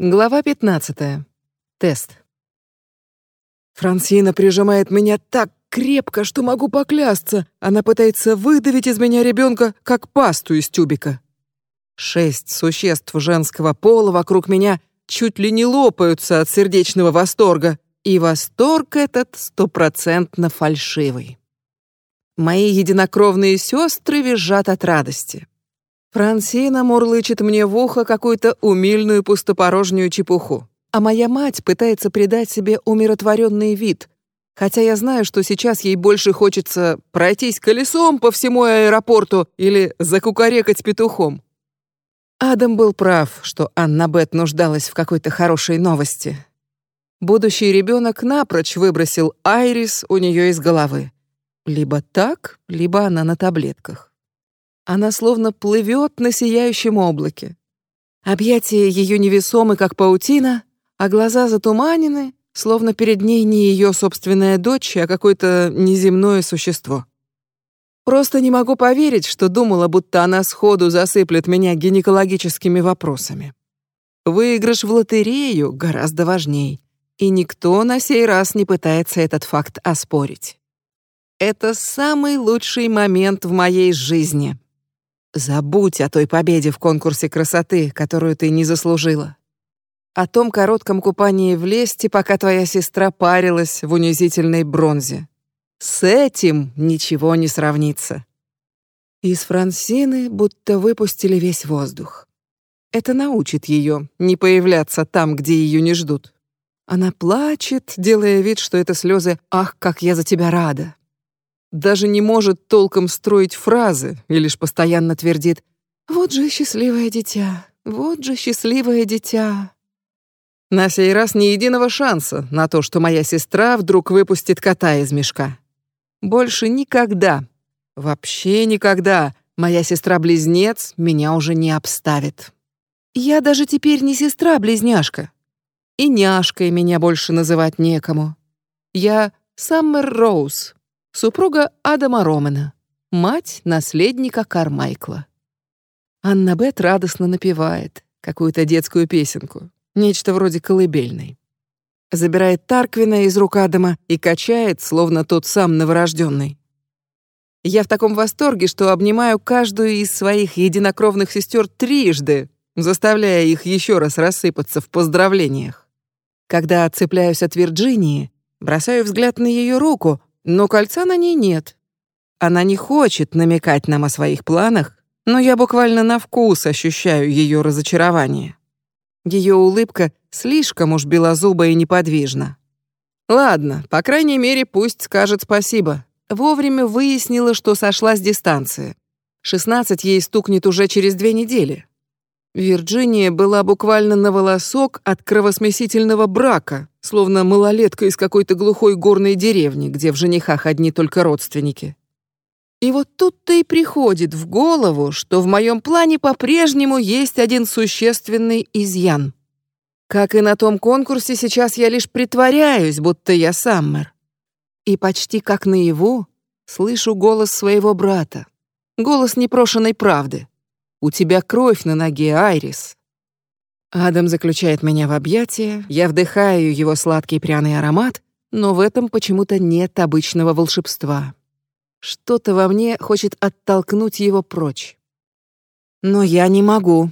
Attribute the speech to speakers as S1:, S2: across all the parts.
S1: Глава 15. Тест. Франсина прижимает меня так крепко, что могу поклясться. Она пытается выдавить из меня ребенка, как пасту из тюбика. Шесть существ женского пола вокруг меня чуть ли не лопаются от сердечного восторга, и восторг этот стопроцентно фальшивый. Мои единокровные сестры визжат от радости. Франсина мурлычет мне в ухо какую-то умильную пустопорожнюю чепуху, а моя мать пытается придать себе умиротворенный вид, хотя я знаю, что сейчас ей больше хочется пройтись колесом по всему аэропорту или закукарекать петухом. Адам был прав, что Анна Бет нуждалась в какой-то хорошей новости. Будущий ребенок напрочь выбросил Айрис у нее из головы. Либо так, либо она на таблетках. Она словно плывет на сияющем облаке. Объятия ее невесомы, как паутина, а глаза затуманены, словно перед ней не ее собственная дочь, а какое-то неземное существо. Просто не могу поверить, что думала, будто она сходу засыплет меня гинекологическими вопросами. Выигрыш в лотерею гораздо важней, и никто на сей раз не пытается этот факт оспорить. Это самый лучший момент в моей жизни. Забудь о той победе в конкурсе красоты, которую ты не заслужила. О том коротком купании в лесте, пока твоя сестра парилась в унизительной бронзе. С этим ничего не сравнится. Из Франсины будто выпустили весь воздух. Это научит ее не появляться там, где ее не ждут. Она плачет, делая вид, что это слезы «Ах, как я за тебя рада!» Даже не может толком строить фразы и лишь постоянно твердит «Вот же счастливое дитя, вот же счастливое дитя». На сей раз ни единого шанса на то, что моя сестра вдруг выпустит кота из мешка. Больше никогда, вообще никогда моя сестра-близнец меня уже не обставит. Я даже теперь не сестра-близняшка. И няшкой меня больше называть некому. Я Саммер Роуз, супруга Адама Романа, мать наследника Кармайкла. Анна Бет радостно напевает какую-то детскую песенку, нечто вроде колыбельной. Забирает Тарквина из рук Адама и качает, словно тот сам новорожденный. Я в таком восторге, что обнимаю каждую из своих единокровных сестер трижды, заставляя их еще раз рассыпаться в поздравлениях. Когда отцепляюсь от Вирджинии, бросаю взгляд на ее руку, но кольца на ней нет. Она не хочет намекать нам о своих планах, но я буквально на вкус ощущаю ее разочарование. Ее улыбка слишком уж белозубая и неподвижна. Ладно, по крайней мере, пусть скажет спасибо. Вовремя выяснила, что сошла с дистанции. 16 ей стукнет уже через две недели. Вирджиния была буквально на волосок от кровосмесительного брака, словно малолетка из какой-то глухой горной деревни, где в женихах одни только родственники. И вот тут-то и приходит в голову, что в моем плане по-прежнему есть один существенный изъян. Как и на том конкурсе, сейчас я лишь притворяюсь, будто я Саммер. И почти как наяву слышу голос своего брата, голос непрошенной правды. У тебя кровь на ноге, Айрис. Адам заключает меня в объятия, я вдыхаю его сладкий пряный аромат, но в этом почему-то нет обычного волшебства. Что-то во мне хочет оттолкнуть его прочь. Но я не могу.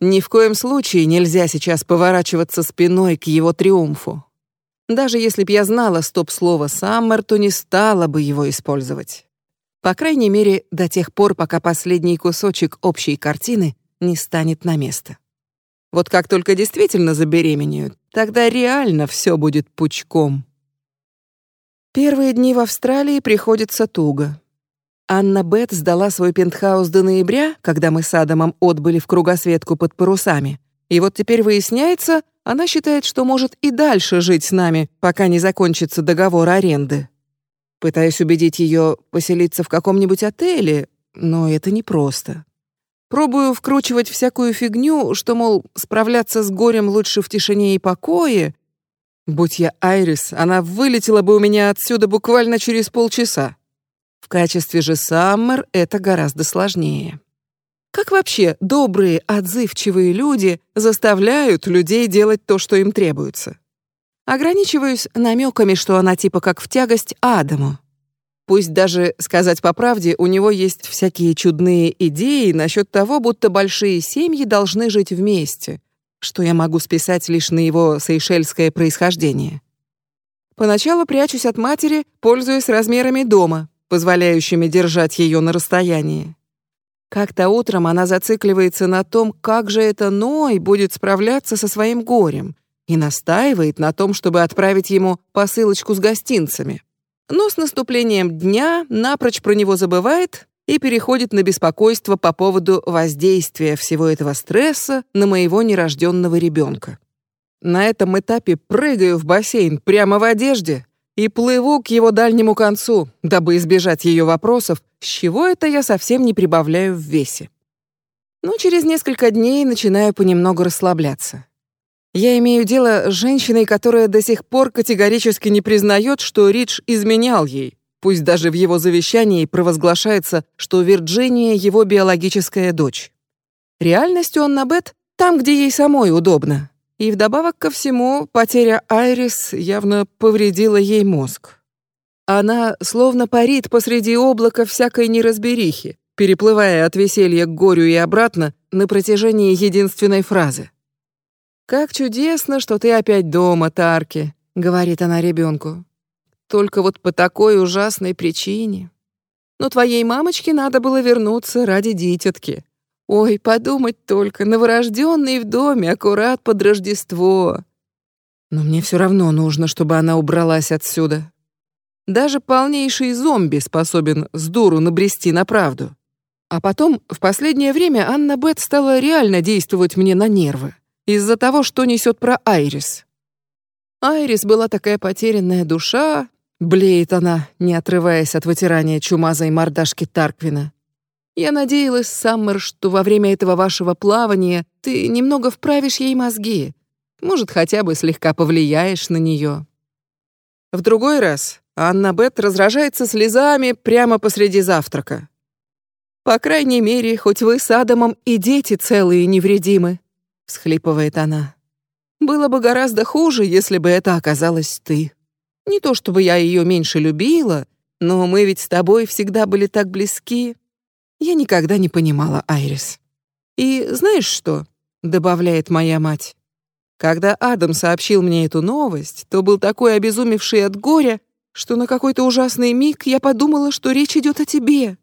S1: Ни в коем случае нельзя сейчас поворачиваться спиной к его триумфу. Даже если б я знала стоп-слово «Саммер», то не стала бы его использовать. По крайней мере, до тех пор, пока последний кусочек общей картины не станет на место. Вот как только действительно забеременеют, тогда реально все будет пучком. Первые дни в Австралии приходится туго. Анна Бет сдала свой пентхаус до ноября, когда мы с Адамом отбыли в кругосветку под парусами. И вот теперь выясняется, она считает, что может и дальше жить с нами, пока не закончится договор аренды. Пытаюсь убедить ее поселиться в каком-нибудь отеле, но это непросто. Пробую вкручивать всякую фигню, что, мол, справляться с горем лучше в тишине и покое. Будь я Айрис, она вылетела бы у меня отсюда буквально через полчаса. В качестве же Саммер это гораздо сложнее. Как вообще добрые, отзывчивые люди заставляют людей делать то, что им требуется? Ограничиваюсь намеками, что она типа как в тягость Адаму. Пусть даже, сказать по правде, у него есть всякие чудные идеи насчет того, будто большие семьи должны жить вместе, что я могу списать лишь на его сейшельское происхождение. Поначалу прячусь от матери, пользуясь размерами дома, позволяющими держать ее на расстоянии. Как-то утром она зацикливается на том, как же это Ной будет справляться со своим горем, и настаивает на том, чтобы отправить ему посылочку с гостинцами но с наступлением дня напрочь про него забывает и переходит на беспокойство по поводу воздействия всего этого стресса на моего нерожденного ребенка. На этом этапе прыгаю в бассейн прямо в одежде и плыву к его дальнему концу, дабы избежать ее вопросов, с чего это я совсем не прибавляю в весе. Но через несколько дней начинаю понемногу расслабляться. Я имею дело с женщиной, которая до сих пор категорически не признает, что Ридж изменял ей. Пусть даже в его завещании провозглашается, что Вирджиния его биологическая дочь. Реальностью он набет там, где ей самой удобно. И вдобавок ко всему, потеря Айрис явно повредила ей мозг. Она словно парит посреди облака всякой неразберихи, переплывая от веселья к горю и обратно на протяжении единственной фразы. «Как чудесно, что ты опять дома, Тарки», — говорит она ребенку. «Только вот по такой ужасной причине. Но твоей мамочке надо было вернуться ради дитятки. Ой, подумать только, новорожденный в доме аккурат под Рождество. Но мне все равно нужно, чтобы она убралась отсюда. Даже полнейший зомби способен с дуру набрести на правду. А потом, в последнее время, Анна Бет стала реально действовать мне на нервы из-за того, что несет про Айрис. Айрис была такая потерянная душа, блеет она, не отрываясь от вытирания чумазой мордашки Тарквина. Я надеялась, Саммер, что во время этого вашего плавания ты немного вправишь ей мозги, может, хотя бы слегка повлияешь на нее. В другой раз Анна Бет разражается слезами прямо посреди завтрака. По крайней мере, хоть вы с Адамом и дети целые и невредимы всхлипывает она. Было бы гораздо хуже, если бы это оказалась ты. Не то чтобы я ее меньше любила, но мы ведь с тобой всегда были так близки. Я никогда не понимала Айрис. И знаешь что? добавляет моя мать. Когда Адам сообщил мне эту новость, то был такой обезумевший от горя, что на какой-то ужасный миг я подумала, что речь идет о тебе.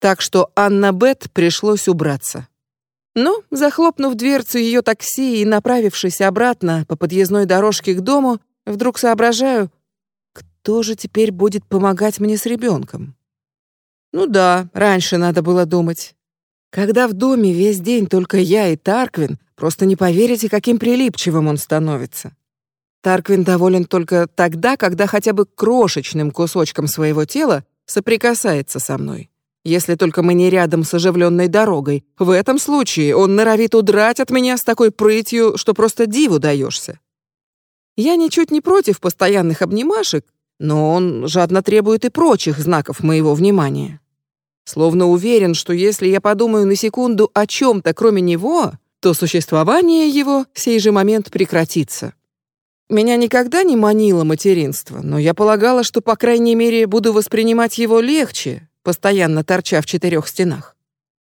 S1: Так что Анна Бет пришлось убраться. Но, захлопнув дверцу ее такси и направившись обратно по подъездной дорожке к дому, вдруг соображаю, кто же теперь будет помогать мне с ребенком? Ну да, раньше надо было думать. Когда в доме весь день только я и Тарквин, просто не поверите, каким прилипчивым он становится. Тарквин доволен только тогда, когда хотя бы крошечным кусочком своего тела соприкасается со мной. Если только мы не рядом с оживленной дорогой. В этом случае он норовит удрать от меня с такой прытью, что просто диву даешься. Я ничуть не против постоянных обнимашек, но он жадно требует и прочих знаков моего внимания. Словно уверен, что если я подумаю на секунду о чем-то кроме него, то существование его в сей же момент прекратится. Меня никогда не манило материнство, но я полагала, что, по крайней мере, буду воспринимать его легче, постоянно торча в четырех стенах.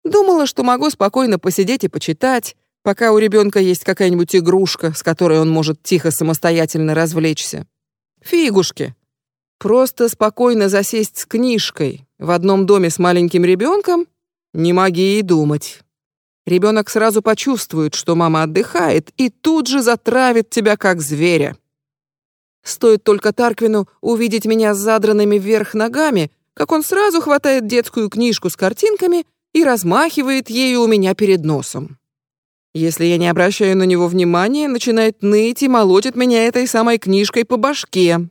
S1: Думала, что могу спокойно посидеть и почитать, пока у ребенка есть какая-нибудь игрушка, с которой он может тихо самостоятельно развлечься. Фигушки. Просто спокойно засесть с книжкой в одном доме с маленьким ребенком? Не моги и думать. Ребенок сразу почувствует, что мама отдыхает, и тут же затравит тебя как зверя. Стоит только Тарквину увидеть меня с задранными вверх ногами, как он сразу хватает детскую книжку с картинками и размахивает ею у меня перед носом. Если я не обращаю на него внимания, начинает ныть и молотит меня этой самой книжкой по башке.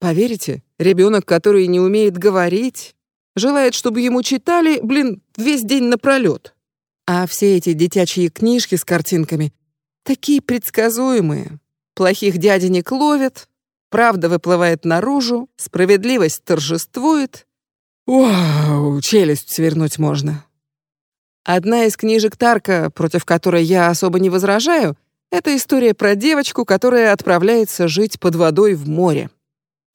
S1: Поверите, ребенок, который не умеет говорить, желает, чтобы ему читали, блин, весь день напролет. А все эти детячие книжки с картинками такие предсказуемые. Плохих дяденек ловят, Правда выплывает наружу, справедливость торжествует. Вау, челюсть свернуть можно. Одна из книжек Тарка, против которой я особо не возражаю, это история про девочку, которая отправляется жить под водой в море.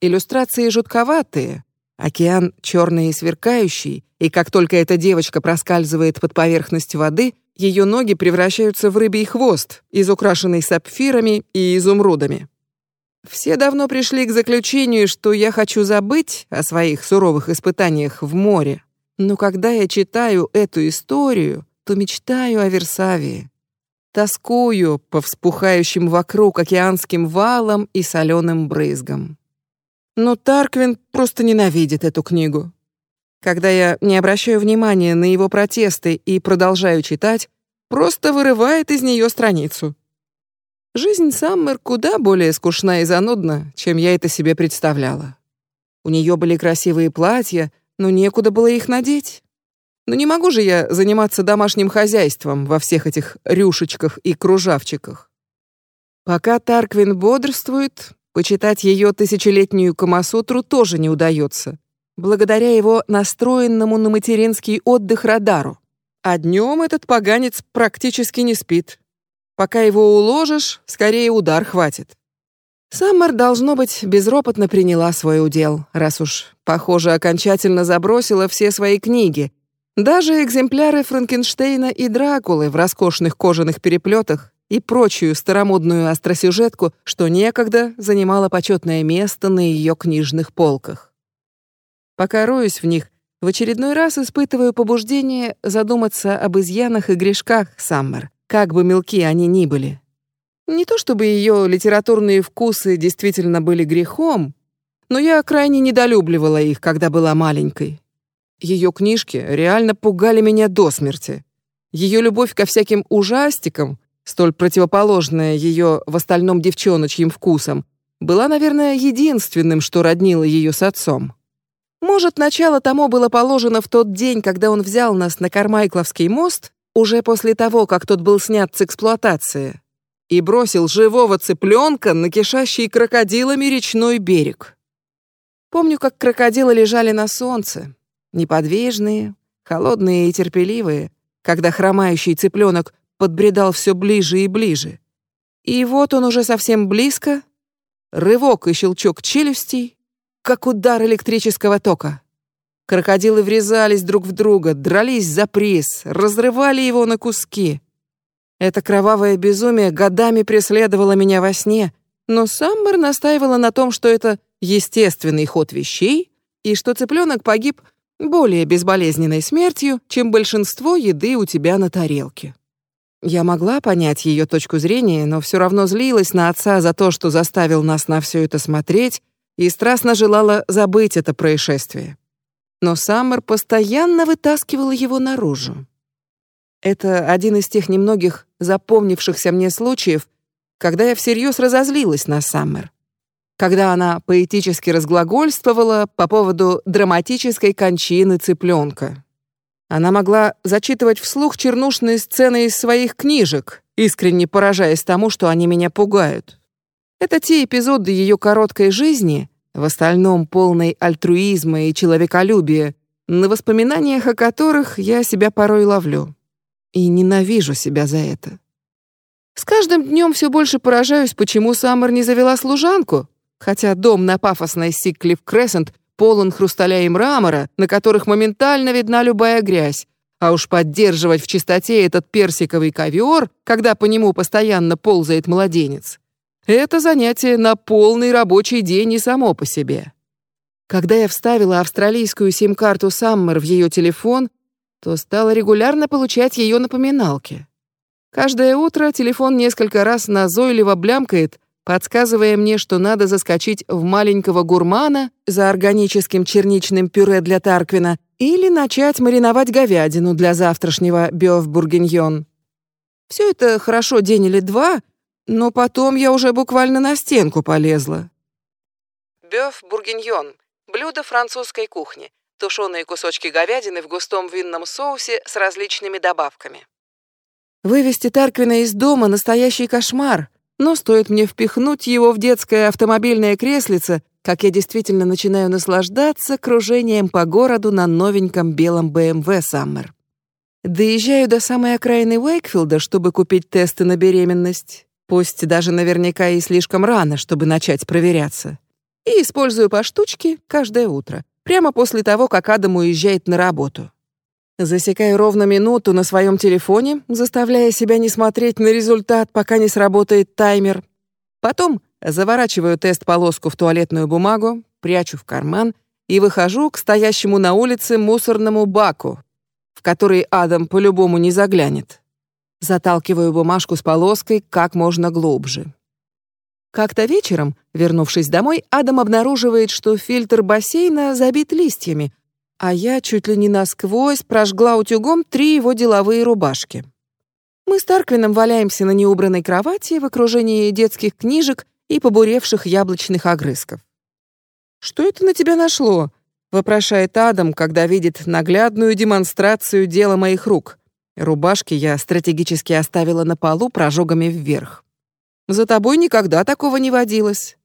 S1: Иллюстрации жутковатые, океан черный и сверкающий, и как только эта девочка проскальзывает под поверхность воды, ее ноги превращаются в рыбий хвост, изукрашенный сапфирами и изумрудами. Все давно пришли к заключению, что я хочу забыть о своих суровых испытаниях в море. Но когда я читаю эту историю, то мечтаю о Версавии. Тоскую по вспухающим вокруг океанским валам и соленым брызгам. Но Тарквин просто ненавидит эту книгу. Когда я не обращаю внимания на его протесты и продолжаю читать, просто вырывает из нее страницу. Жизнь Саммер куда более скучна и занудна, чем я это себе представляла. У нее были красивые платья, но некуда было их надеть. Но не могу же я заниматься домашним хозяйством во всех этих рюшечках и кружавчиках. Пока Тарквин бодрствует, почитать ее тысячелетнюю Камасутру тоже не удается, благодаря его настроенному на материнский отдых радару. А днем этот поганец практически не спит. Пока его уложишь, скорее удар хватит. Саммер, должно быть, безропотно приняла свой удел, раз уж, похоже, окончательно забросила все свои книги. Даже экземпляры Франкенштейна и Дракулы в роскошных кожаных переплетах и прочую старомодную остросюжетку, что некогда занимала почетное место на ее книжных полках. Пока роюсь в них, в очередной раз испытываю побуждение задуматься об изъянах и грешках Саммер, как бы мелки они ни были. Не то чтобы ее литературные вкусы действительно были грехом, но я крайне недолюбливала их, когда была маленькой. Ее книжки реально пугали меня до смерти. Ее любовь ко всяким ужастикам, столь противоположная ее в остальном девчоночьим вкусам, была, наверное, единственным, что роднило ее с отцом. Может, начало тому было положено в тот день, когда он взял нас на Кармайкловский мост, уже после того, как тот был снят с эксплуатации и бросил живого цыпленка на кишащий крокодилами речной берег. Помню, как крокодилы лежали на солнце, неподвижные, холодные и терпеливые, когда хромающий цыпленок подбредал все ближе и ближе. И вот он уже совсем близко, рывок и щелчок челюстей, как удар электрического тока. Крокодилы врезались друг в друга, дрались за приз, разрывали его на куски. Это кровавое безумие годами преследовало меня во сне, но Саммер настаивала на том, что это естественный ход вещей и что цыпленок погиб более безболезненной смертью, чем большинство еды у тебя на тарелке. Я могла понять ее точку зрения, но все равно злилась на отца за то, что заставил нас на все это смотреть, и страстно желала забыть это происшествие. Но Саммер постоянно вытаскивала его наружу. Это один из тех немногих запомнившихся мне случаев, когда я всерьез разозлилась на Саммер. Когда она поэтически разглагольствовала по поводу драматической кончины цыпленка. Она могла зачитывать вслух чернушные сцены из своих книжек, искренне поражаясь тому, что они меня пугают. Это те эпизоды ее короткой жизни, в остальном полной альтруизма и человеколюбия, на воспоминаниях о которых я себя порой ловлю и ненавижу себя за это. С каждым днем все больше поражаюсь, почему Саммер не завела служанку, хотя дом на пафосной Сикклифф Крессент полон хрусталя и мрамора, на которых моментально видна любая грязь, а уж поддерживать в чистоте этот персиковый ковер, когда по нему постоянно ползает младенец, это занятие на полный рабочий день и само по себе. Когда я вставила австралийскую сим-карту Саммер в ее телефон, то стала регулярно получать ее напоминалки. Каждое утро телефон несколько раз назойливо блямкает, подсказывая мне, что надо заскочить в маленького гурмана за органическим черничным пюре для Тарквина или начать мариновать говядину для завтрашнего бёв-бургиньон. Все это хорошо день или два, но потом я уже буквально на стенку полезла. Бёв-бургиньон – блюдо французской кухни, тушеные кусочки говядины в густом винном соусе с различными добавками. Вывести Тарквина из дома — настоящий кошмар, но стоит мне впихнуть его в детское автомобильное креслице, как я действительно начинаю наслаждаться кружением по городу на новеньком белом BMW Summer. Доезжаю до самой окраины Уэйкфилда, чтобы купить тесты на беременность. Пусть даже наверняка и слишком рано, чтобы начать проверяться. И использую по штучке каждое утро, прямо после того, как Адам уезжает на работу. Засекаю ровно минуту на своем телефоне, заставляя себя не смотреть на результат, пока не сработает таймер. Потом заворачиваю тест-полоску в туалетную бумагу, прячу в карман и выхожу к стоящему на улице мусорному баку, в который Адам по-любому не заглянет. Заталкиваю бумажку с полоской как можно глубже. Как-то вечером, вернувшись домой, Адам обнаруживает, что фильтр бассейна забит листьями, а я чуть ли не насквозь прожгла утюгом три его деловые рубашки. Мы с Тарквином валяемся на неубранной кровати в окружении детских книжек и побуревших яблочных огрызков. «Что это на тебя нашло?» — вопрошает Адам, когда видит наглядную демонстрацию дела моих рук. Рубашки я стратегически оставила на полу прожогами вверх. «За тобой никогда такого не водилось».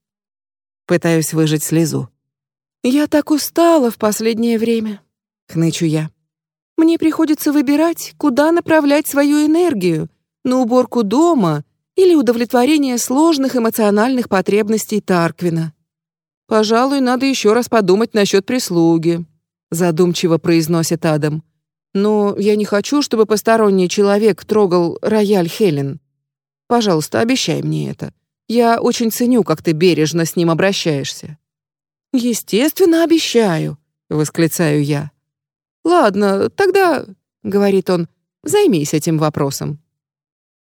S1: Пытаюсь выжать слезу. «Я так устала в последнее время», — хнычу я. «Мне приходится выбирать, куда направлять свою энергию, на уборку дома или удовлетворение сложных эмоциональных потребностей Тарквина. Пожалуй, надо еще раз подумать насчет прислуги», — задумчиво произносит Адам. «Но я не хочу, чтобы посторонний человек трогал рояль Хелен. Пожалуйста, обещай мне это. Я очень ценю, как ты бережно с ним обращаешься». «Естественно, обещаю», — восклицаю я. «Ладно, тогда», — говорит он, — «займись этим вопросом».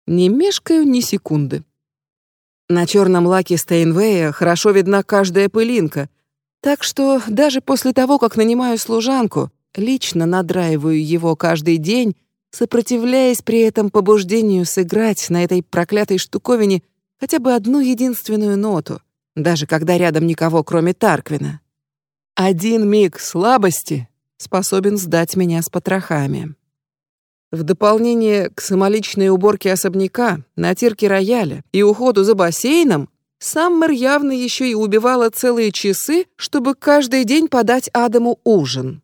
S1: Не мешкаю ни секунды. На черном лаке Стейнвея хорошо видна каждая пылинка, так что даже после того, как нанимаю служанку, лично надраиваю его каждый день, сопротивляясь при этом побуждению сыграть на этой проклятой штуковине хотя бы одну единственную ноту — даже когда рядом никого, кроме Тарквина. Один миг слабости способен сдать меня с потрохами. В дополнение к самоличной уборке особняка, натирке рояля и уходу за бассейном, Саммер явно еще и убивала целые часы, чтобы каждый день подать Адаму ужин.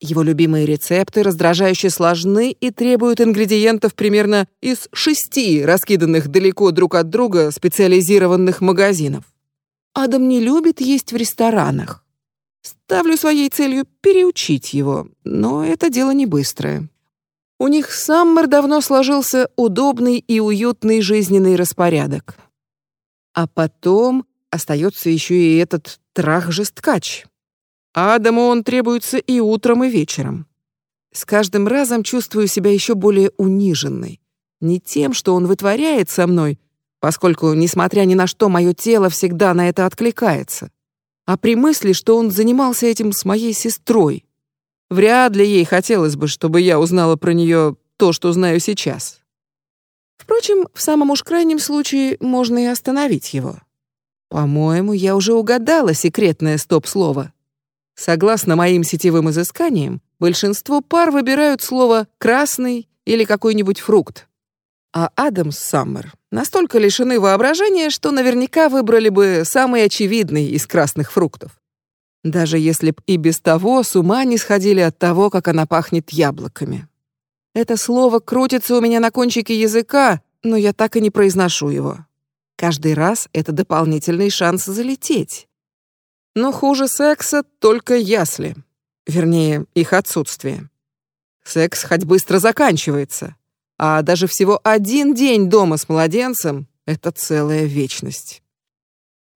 S1: Его любимые рецепты раздражающе сложны и требуют ингредиентов примерно из шести раскиданных далеко друг от друга специализированных магазинов. Адам не любит есть в ресторанах. Ставлю своей целью переучить его, но это дело не быстрое. У них Саммер давно сложился удобный и уютный жизненный распорядок. А потом остается еще и этот трах-жесткач. Адаму он требуется и утром, и вечером. С каждым разом чувствую себя еще более униженной. Не тем, что он вытворяет со мной, поскольку, несмотря ни на что, мое тело всегда на это откликается. А при мысли, что он занимался этим с моей сестрой, вряд ли ей хотелось бы, чтобы я узнала про нее то, что знаю сейчас. Впрочем, в самом уж крайнем случае можно и остановить его. По-моему, я уже угадала секретное стоп-слово. Согласно моим сетевым изысканиям, большинство пар выбирают слово «красный» или какой-нибудь фрукт. А Адамс Саммер настолько лишены воображения, что наверняка выбрали бы самый очевидный из красных фруктов. Даже если б и без того с ума не сходили от того, как она пахнет яблоками. Это слово крутится у меня на кончике языка, но я так и не произношу его. Каждый раз это дополнительный шанс залететь. Но хуже секса только ясли. Вернее, их отсутствие. Секс хоть быстро заканчивается, а даже всего один день дома с младенцем — это целая вечность.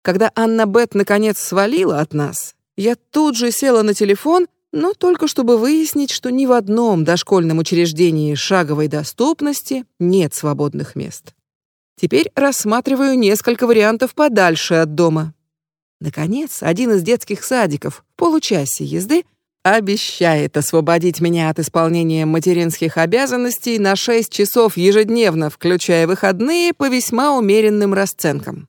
S1: Когда Анна Бет наконец свалила от нас, я тут же села на телефон, но только чтобы выяснить, что ни в одном дошкольном учреждении шаговой доступности нет свободных мест. Теперь рассматриваю несколько вариантов подальше от дома. Наконец, один из детских садиков в получасе езды обещает освободить меня от исполнения материнских обязанностей на 6 часов ежедневно, включая выходные по весьма умеренным расценкам.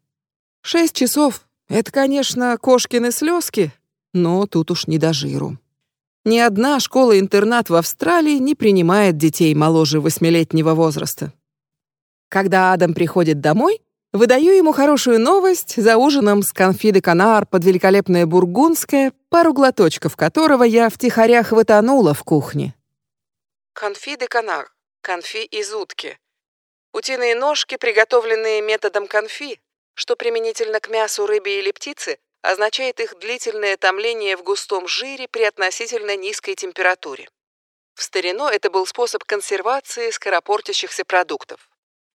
S1: 6 часов — это, конечно, кошкины слезки, но тут уж не до жиру. Ни одна школа-интернат в Австралии не принимает детей моложе восьмилетнего возраста. Когда Адам приходит домой, Выдаю ему хорошую новость за ужином с конфи де канар под великолепное бургундское, пару глоточков которого я втихаря хватанула в кухне. Конфи де канар. Конфи из утки. Утиные ножки, приготовленные методом конфи, что применительно к мясу рыбе или птицы, означает их длительное томление в густом жире при относительно низкой температуре. В старину это был способ консервации скоропортящихся продуктов.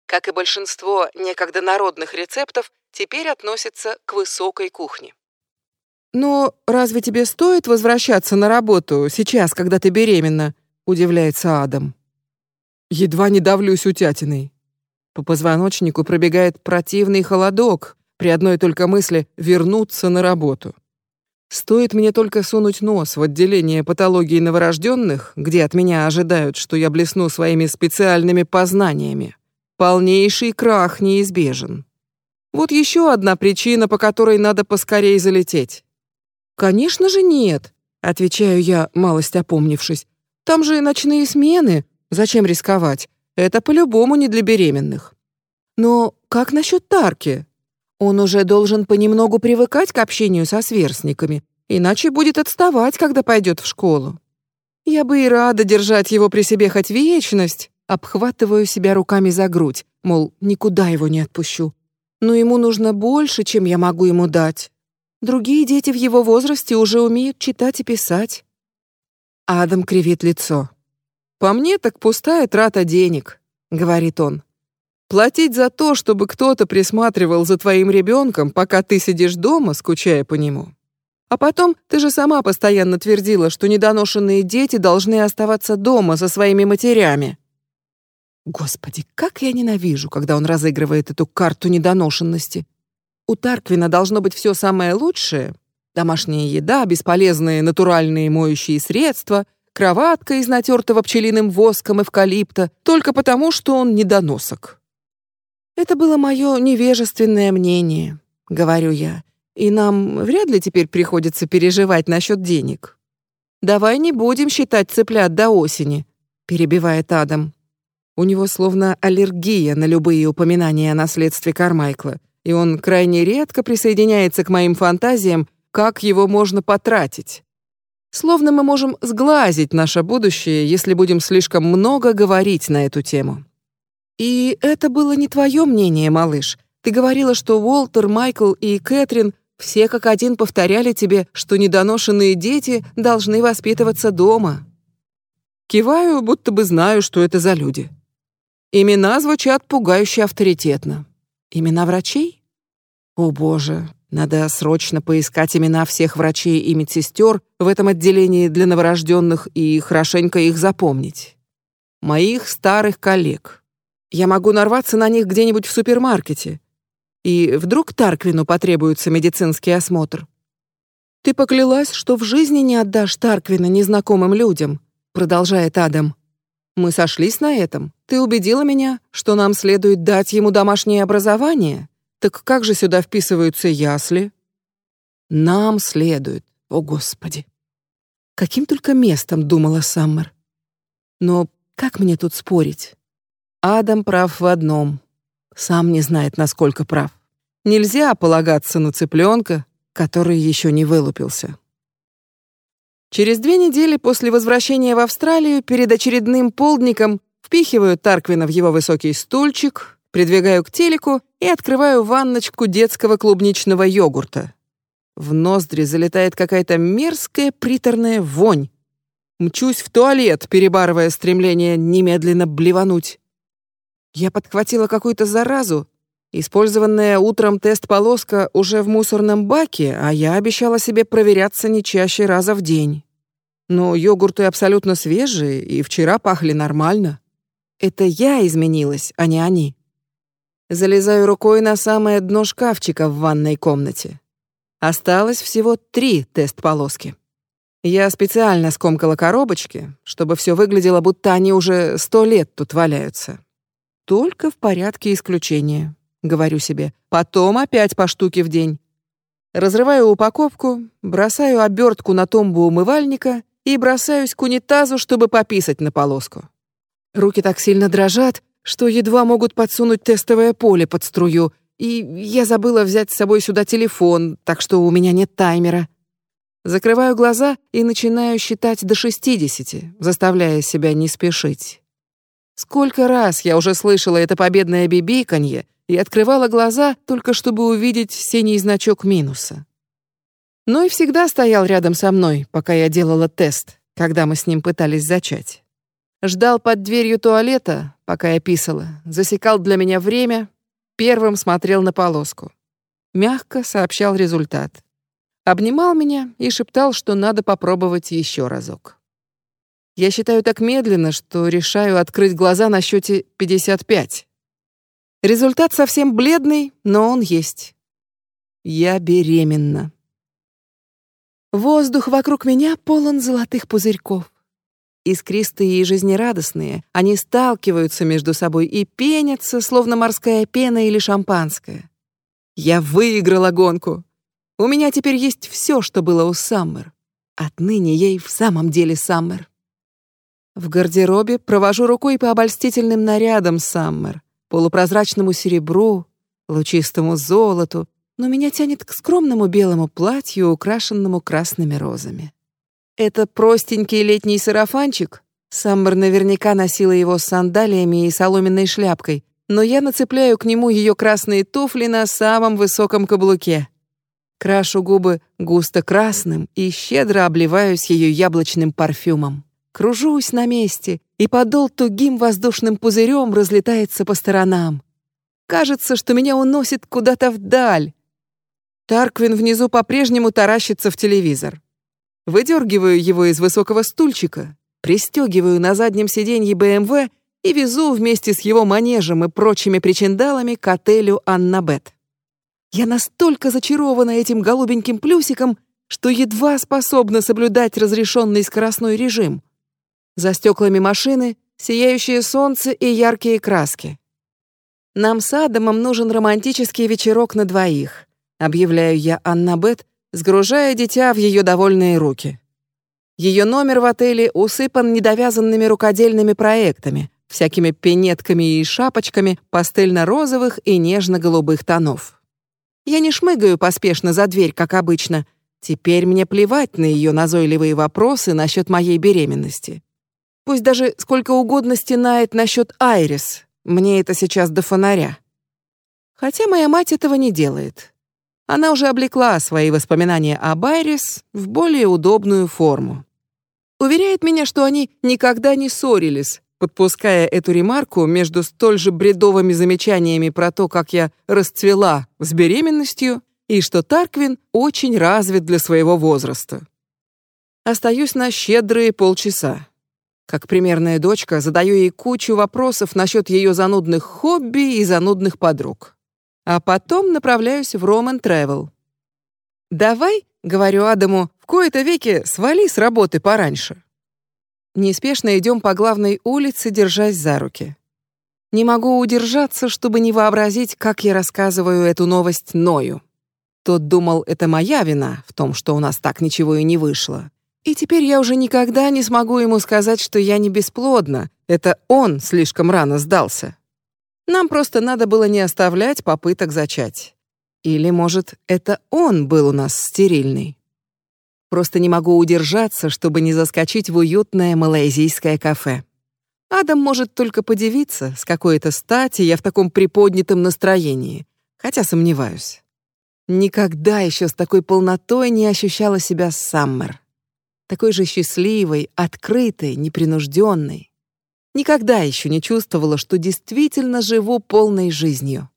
S1: Как и большинство некогда народных рецептов, теперь относится к высокой кухне. «Но разве тебе стоит возвращаться на работу сейчас, когда ты беременна?» — удивляется Адам. Едва не давлюсь утятиной. По позвоночнику пробегает противный холодок при одной только мысли вернуться на работу. Стоит мне только сунуть нос в отделение патологии новорожденных, где от меня ожидают, что я блесну своими специальными познаниями. Полнейший крах неизбежен. Вот еще одна причина, по которой надо поскорей залететь. Конечно же нет, отвечаю я, малость опомнившись. Там же ночные смены. Зачем рисковать? Это по-любому не для беременных. Но как насчет Тарки? Он уже должен понемногу привыкать к общению со сверстниками, иначе будет отставать, когда пойдет в школу. Я бы и рада держать его при себе хоть вечность, обхватываю себя руками за грудь, мол, никуда его не отпущу. Но ему нужно больше, чем я могу ему дать. Другие дети в его возрасте уже умеют читать и писать. Адам кривит лицо. «По мне так пустая трата денег», — говорит он. Платить за то, чтобы кто-то присматривал за твоим ребенком, пока ты сидишь дома, скучая по нему. А потом ты же сама постоянно твердила, что недоношенные дети должны оставаться дома со своими матерями. Господи, как я ненавижу, когда он разыгрывает эту карту недоношенности. У Тарквина должно быть все самое лучшее: домашняя еда, бесполезные натуральные моющие средства, кроватка из натертого пчелиным воском эвкалипта, только потому, что он недоносок. Это было мое невежественное мнение, говорю я. И нам вряд ли теперь приходится переживать насчет денег. Давай не будем считать цыплят до осени, перебивает Адам. У него словно аллергия на любые упоминания о наследстве Кармайкла, и он крайне редко присоединяется к моим фантазиям, как его можно потратить. Словно мы можем сглазить наше будущее, если будем слишком много говорить на эту тему. И это было не твое мнение, малыш. Ты говорила, что Уолтер, Майкл и Кэтрин все как один повторяли тебе, что недоношенные дети должны воспитываться дома. Киваю, будто бы знаю, что это за люди. Имена звучат пугающе авторитетно. Имена врачей? О, боже, надо срочно поискать имена всех врачей и медсестер в этом отделении для новорожденных и хорошенько их запомнить. Моих старых коллег. Я могу нарваться на них где-нибудь в супермаркете. И вдруг Тарквину потребуется медицинский осмотр. Ты поклялась, что в жизни не отдашь Тарквина незнакомым людям, продолжает Адам. Мы сошлись на этом. Ты убедила меня, что нам следует дать ему домашнее образование. Так как же сюда вписываются ясли? Нам следует. О, господи. Каким только местом думала Саммер. Но как мне тут спорить? Адам прав в одном. Сам не знает, насколько прав. Нельзя полагаться на цыпленка, который еще не вылупился. Через две недели после возвращения в Австралию перед очередным полдником впихиваю Тарквина в его высокий стульчик, придвигаю к телеку и открываю ванночку детского клубничного йогурта. В ноздри залетает какая-то мерзкая приторная вонь. Мчусь в туалет, перебарывая стремление немедленно блевануть. Я подхватила какую-то заразу. Использованная утром тест-полоска уже в мусорном баке, а я обещала себе проверяться не чаще раза в день. Но йогурты абсолютно свежие и вчера пахли нормально. Это я изменилась, а не они. Залезаю рукой на самое дно шкафчика в ванной комнате. Осталось всего три тест-полоски. Я специально скомкала коробочки, чтобы все выглядело, будто они уже сто лет тут валяются. Только в порядке исключения, говорю себе. Потом опять по штуке в день. Разрываю упаковку, бросаю обертку на тумбу умывальника и бросаюсь к унитазу, чтобы пописать на полоску. Руки так сильно дрожат, что едва могут подсунуть тестовое поле под струю, и я забыла взять с собой сюда телефон, так что у меня нет таймера. Закрываю глаза и начинаю считать до 60, заставляя себя не спешить. Сколько раз я уже слышала это победное бибиканье и открывала глаза только чтобы увидеть синий значок минуса. Ну и всегда стоял рядом со мной, пока я делала тест, когда мы с ним пытались зачать. Ждал под дверью туалета, пока я писала, засекал для меня время, первым смотрел на полоску. Мягко сообщал результат обнимал меня и шептал, что надо попробовать еще разок. Я считаю так медленно, что решаю открыть глаза на счете 55. Результат совсем бледный, но он есть. Я беременна. Воздух вокруг меня полон золотых пузырьков. Искристые и жизнерадостные, они сталкиваются между собой и пенятся, словно морская пена или шампанское. Я выиграла гонку. У меня теперь есть все, что было у Саммер. Отныне ей в самом деле Саммер. В гардеробе провожу рукой по обольстительным нарядам Саммер, полупрозрачному серебру, лучистому золоту, но меня тянет к скромному белому платью, украшенному красными розами. Это простенький летний сарафанчик. Саммер наверняка носила его с сандалиями и соломенной шляпкой, но я нацепляю к нему ее красные туфли на самом высоком каблуке. Крашу губы густо красным и щедро обливаюсь ее яблочным парфюмом. Кружусь на месте, и подол тугим воздушным пузырем разлетается по сторонам. Кажется, что меня уносит куда-то вдаль. Тарквин внизу по-прежнему таращится в телевизор. Выдергиваю его из высокого стульчика, пристегиваю на заднем сиденье БМВ и везу вместе с его манежем и прочими причиндалами к отелю Аннабет. Я настолько зачарована этим голубеньким плюсиком, что едва способна соблюдать разрешенный скоростной режим. За стеклами машины сияющее солнце и яркие краски. Нам с Адамом нужен романтический вечерок на двоих, объявляю я Аннабет, сгружая дитя в ее довольные руки. Ее номер в отеле усыпан недовязанными рукодельными проектами, всякими пинетками и шапочками пастельно-розовых и нежно-голубых тонов. Я не шмыгаю поспешно за дверь, как обычно. Теперь мне плевать на ее назойливые вопросы насчет моей беременности. Пусть даже сколько угодно стенает насчет Айрис. Мне это сейчас до фонаря. Хотя моя мать этого не делает. Она уже облекла свои воспоминания об Айрис в более удобную форму. Уверяет меня, что они никогда не ссорились, подпуская эту ремарку между столь же бредовыми замечаниями про то, как я расцвела с беременностью и что Тарквин очень развит для своего возраста. Остаюсь на щедрые полчаса. Как примерная дочка, задаю ей кучу вопросов насчет ее занудных хобби и занудных подруг. А потом направляюсь в Роман Travel. «Давай», — говорю Адаму, — «в кои-то веки свали с работы пораньше». Неспешно идем по главной улице, держась за руки. Не могу удержаться, чтобы не вообразить, как я рассказываю эту новость Ною. Тот думал, это моя вина в том, что у нас так ничего и не вышло. И теперь я уже никогда не смогу ему сказать, что я не бесплодна. Это он слишком рано сдался. Нам просто надо было не оставлять попыток зачать. Или, может, это он был у нас стерильный. Просто не могу удержаться, чтобы не заскочить в уютное малайзийское кафе. Адам может только подивиться, с какой-то стати я в таком приподнятом настроении, хотя сомневаюсь. Никогда еще с такой полнотой не ощущала себя Саммер. Такой же счастливой, открытой, непринужденной. Никогда еще не чувствовала, что действительно живу полной жизнью.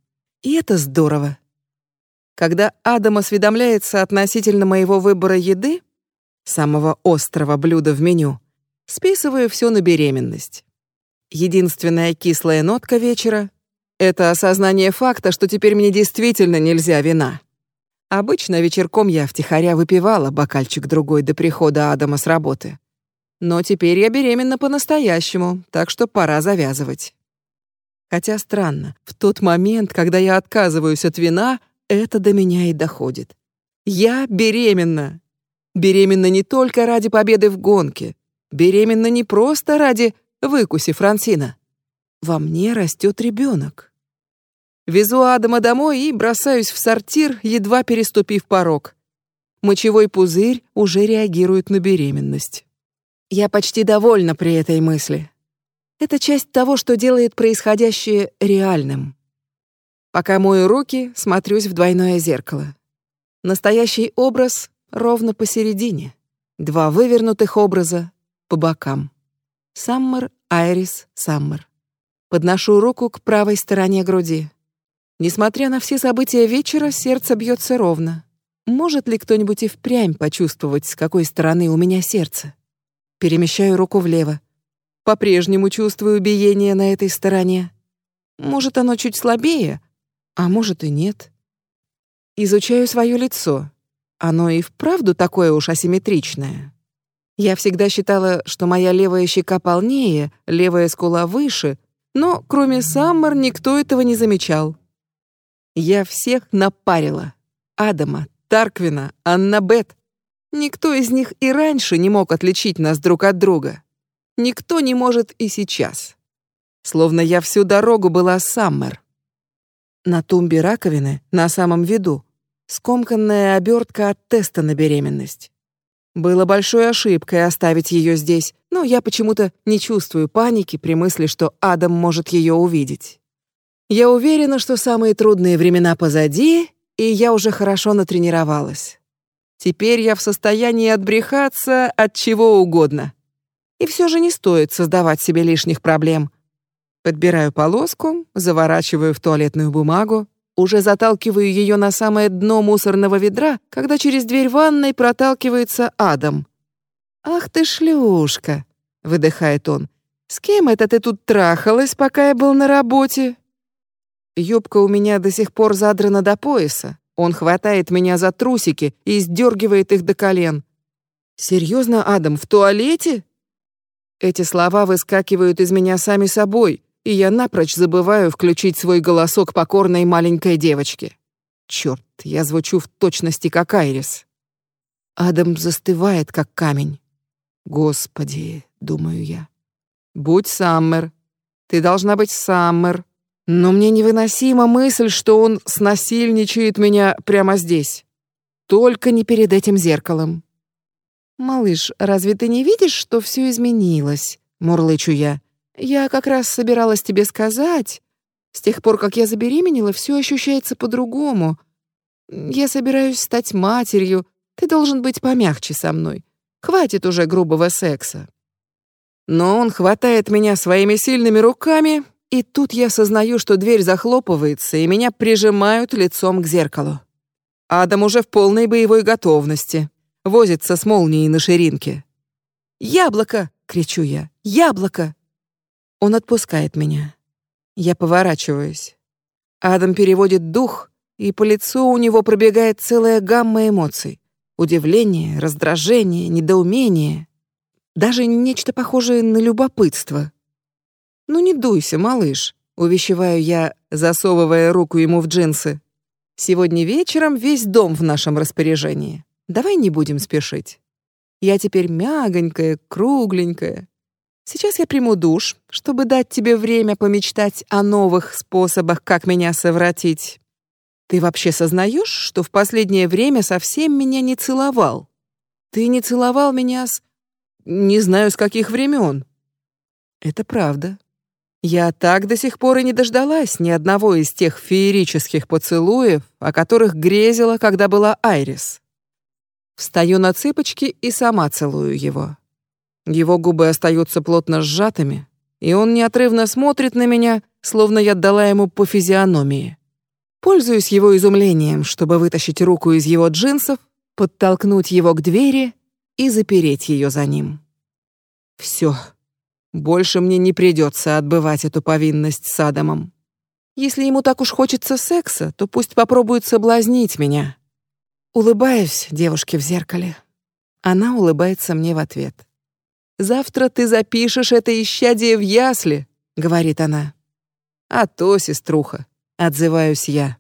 S1: И это здорово. Когда Адам осведомляется относительно моего выбора еды, самого острого блюда в меню, списываю все на беременность. Единственная кислая нотка вечера — это осознание факта, что теперь мне действительно нельзя вина. Обычно вечерком я втихаря выпивала бокальчик другой до прихода Адама с работы. Но теперь я беременна по-настоящему, так что пора завязывать. Хотя странно, в тот момент, когда я отказываюсь от вина, это до меня и доходит. Я беременна. Беременна не только ради победы в гонке. Беременна не просто ради выкуси Франсина. Во мне растет ребенок. Везу Адама домой и бросаюсь в сортир, едва переступив порог. мочевой пузырь уже реагирует на беременность. Я почти довольна при этой мысли. Это часть того, что делает происходящее реальным. Пока мою руки, смотрюсь в двойное зеркало. Настоящий образ ровно посередине. Два вывернутых образа по бокам. Саммер, Айрис, Саммер. Подношу руку к правой стороне груди. Несмотря на все события вечера, сердце бьется ровно. Может ли кто-нибудь и впрямь почувствовать, с какой стороны у меня сердце? Перемещаю руку влево. По-прежнему чувствую биение на этой стороне. Может, оно чуть слабее, а может и нет. Изучаю свое лицо. Оно и вправду такое уж асимметричное. Я всегда считала, что моя левая щека полнее, левая скула выше, но кроме Саммер никто этого не замечал. Я всех напарила. Адама, Тарквина, Аннабет. Никто из них и раньше не мог отличить нас друг от друга. Никто не может и сейчас. Словно я всю дорогу была Саммер. На тумбе раковины, на самом виду, скомканная обертка от теста на беременность. Было большой ошибкой оставить ее здесь, но я почему-то не чувствую паники при мысли, что Адам может ее увидеть. Я уверена, что самые трудные времена позади, и я уже хорошо натренировалась. Теперь я в состоянии отбрехаться от чего угодно. И все же не стоит создавать себе лишних проблем. Подбираю полоску, заворачиваю в туалетную бумагу, уже заталкиваю ее на самое дно мусорного ведра, когда через дверь ванной проталкивается Адам. «Ах ты шлюшка!» — выдыхает он. «С кем это ты тут трахалась, пока я был на работе?» Юбка у меня до сих пор задрана до пояса. Он хватает меня за трусики и сдергивает их до колен. «Серьезно, Адам, в туалете?» Эти слова выскакивают из меня сами собой, и я напрочь забываю включить свой голосок покорной маленькой девочки. Черт, я звучу в точности как Айрис. Адам застывает, как камень. Господи, думаю я. Будь Саммер. Ты должна быть Саммер. Но мне невыносима мысль, что он снасильничает меня прямо здесь. Только не перед этим зеркалом. «Малыш, разве ты не видишь, что все изменилось?» — мурлычу я. Я как раз собиралась тебе сказать. С тех пор, как я забеременела, все ощущается по-другому. Я собираюсь стать матерью. Ты должен быть помягче со мной. Хватит уже грубого секса. Но он хватает меня своими сильными руками, и тут я сознаю, что дверь захлопывается, и меня прижимают лицом к зеркалу. Адам уже в полной боевой готовности. Возится с молнией на ширинке. «Яблоко!» — кричу я. «Яблоко!» Он отпускает меня. Я поворачиваюсь. Адам переводит дух, и по лицу у него пробегает целая гамма эмоций. Удивление, раздражение, недоумение. Даже нечто похожее на любопытство. «Ну не дуйся, малыш», — увещеваю я, засовывая руку ему в джинсы. «Сегодня вечером весь дом в нашем распоряжении. Давай не будем спешить. Я теперь мягонькая, кругленькая, Сейчас я приму душ, чтобы дать тебе время помечтать о новых способах, как меня совратить. Ты вообще сознаешь, что в последнее время совсем меня не целовал? Ты не целовал меня с... не знаю, с каких времен. Это правда. Я так до сих пор и не дождалась ни одного из тех феерических поцелуев, о которых грезила, когда была Айрис. Встаю на цыпочки и сама целую его. Его губы остаются плотно сжатыми, и он неотрывно смотрит на меня, словно я дала ему по физиономии. Пользуюсь его изумлением, чтобы вытащить руку из его джинсов, подтолкнуть его к двери и запереть ее за ним. Все. Больше мне не придется отбывать эту повинность с Адамом. Если ему так уж хочется секса, то пусть попробует соблазнить меня. Улыбаюсь девушке в зеркале. Она улыбается мне в ответ. Завтра ты запишешь это исчадие в ясли, говорит она. А то, сеструха, отзываюсь я.